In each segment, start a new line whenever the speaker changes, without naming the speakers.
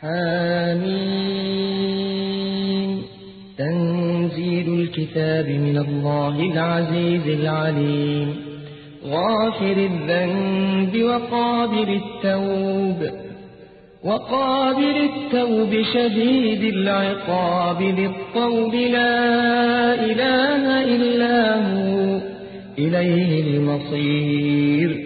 حميم تنزيل الكتاب من الله العزيز العليم. غافر الذنب وقابل التوب. وقابل التوب شديد العقاب للطول لا إله إلا هو. إليه المصير.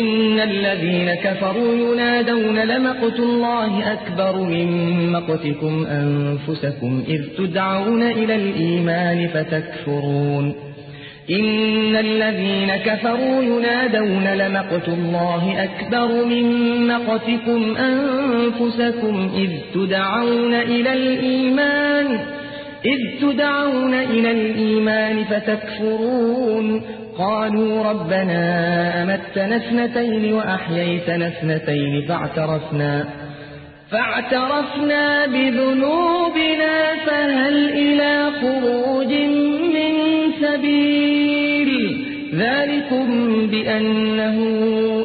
إن الذين كفروا ينادون لمقت الله أكبر من مقتكم أنفسكم إذ تدعون إلى الإيمان فتكفرون. إن الذين كفروا ينادون لمقت الله أكبر من مقتكم أنفسكم إذ تدعون إلى الإيمان إذ تدعون إلى الإيمان فتكفرون. قالوا ربنا أمتنا اثنتين وأحييتنا اثنتين فاعترفنا فاعترفنا بذنوبنا فهل إلى خروج من سبيل؟ ذلكم بأنه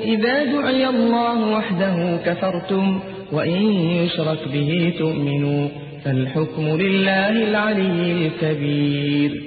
إذا دعي الله وحده كفرتم وإن يشرك به تؤمنوا فالحكم لله العلي الكبير.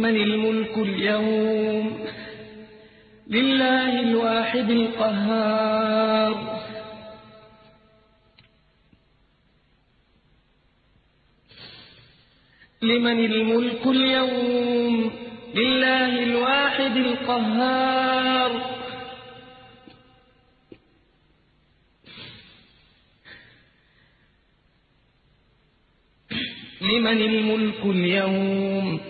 لمن الملك اليوم. لله الواحد القهار. لمن الملك اليوم. لله الواحد القهار. لمن الملك اليوم.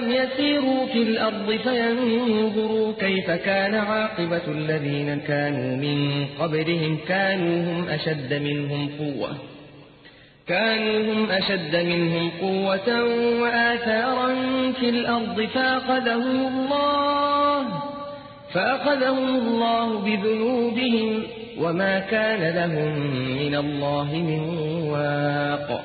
أولم يسيروا في الأرض فينظروا كيف كان عاقبة الذين كانوا من قبلهم كانوا هم أشد منهم قوة كانوا هم أشد منهم قوة وآثارا في الأرض فأخذهم الله فأخذهم الله بذنوبهم وما كان لهم من الله من واق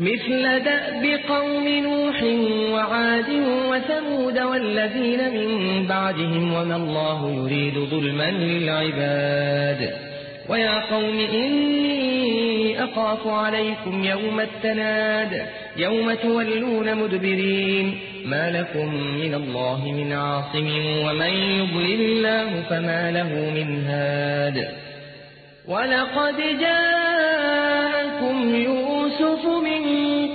مثل دأب قوم نوح وعاد وثمود والذين من بعدهم وما الله يريد ظلما للعباد. ويا قوم إني أخاف عليكم يوم التناد يوم تولون مدبرين. ما لكم من الله من عاصم ومن يضلل الله فما له من هاد. ولقد جاءكم يوسف من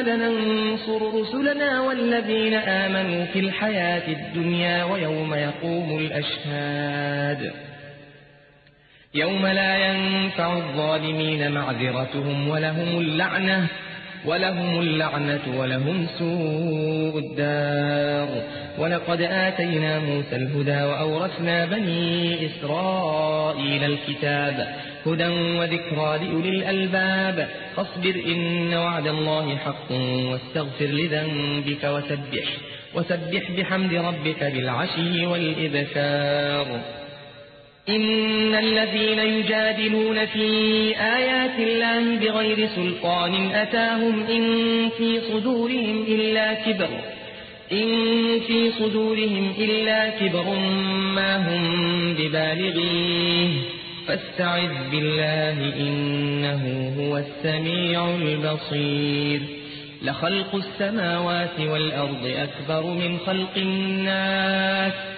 إنا لننصر رسلنا والذين آمنوا في الحياة الدنيا ويوم يقوم الأشهاد. يوم لا ينفع الظالمين معذرتهم ولهم اللعنة ولهم اللعنة ولهم سوء الدار. ولقد آتينا موسى الهدى وأورثنا بني إسرائيل الكتاب. هدى وذكرى لأولي الألباب. فاصبر إن وعد الله حق واستغفر لذنبك وسبح. وسبح بحمد ربك بالعشي والإذكار إن الذين يجادلون في آيات الله بغير سلطان أتاهم إن في صدورهم إلا كبر إن في صدورهم إلا كبر ما هم ببالغيه. فاستعذ بالله إنه هو السميع البصير. لخلق السماوات والأرض أكبر من خلق الناس.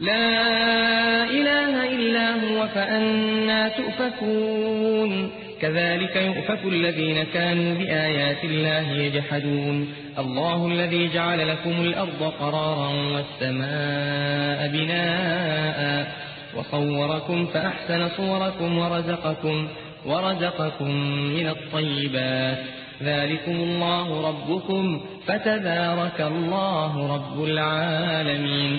لا إله إلا هو فأنا تؤفكون. كذلك يؤفك الذين كانوا بآيات الله يجحدون. الله الذي جعل لكم الأرض قرارا والسماء بناء وصوركم فأحسن صوركم ورزقكم, ورزقكم من الطيبات. ذلكم الله ربكم فتبارك الله رب العالمين.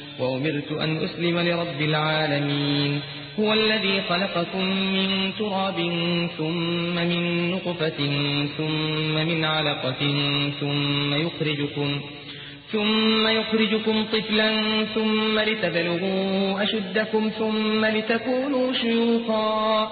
وأمرت أن أسلم لرب العالمين. هو الذي خلقكم من تراب ثم من نقفة ثم من علقة ثم يخرجكم ثم يخرجكم طفلا ثم لتبلغوا أشدكم ثم لتكونوا شيوخا.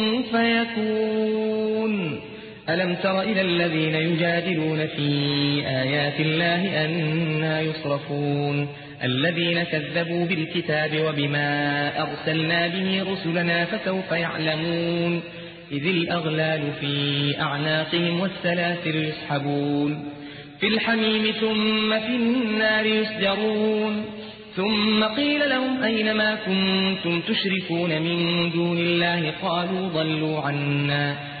ألم تر إلى الذين يجادلون في آيات الله أنا يصرفون؟ الذين كذبوا بالكتاب وبما أرسلنا به رسلنا فسوف يعلمون. إذ الأغلال في أعناقهم والسلاسل يسحبون. في الحميم ثم في النار يسجرون. ثم قيل لهم أين ما كنتم تشركون من دون الله؟ قالوا ضلوا عنا.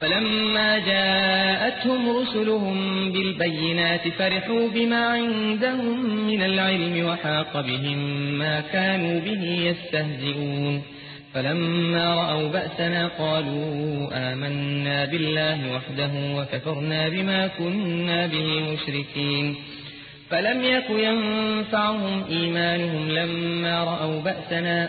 فلما جاءتهم رسلهم بالبينات فرحوا بما عندهم من العلم وحاق بهم ما كانوا به يستهزئون. فلما رأوا بأسنا قالوا آمنا بالله وحده وكفرنا بما كنا به مشركين. فلم يك ينفعهم إيمانهم لما رأوا بأسنا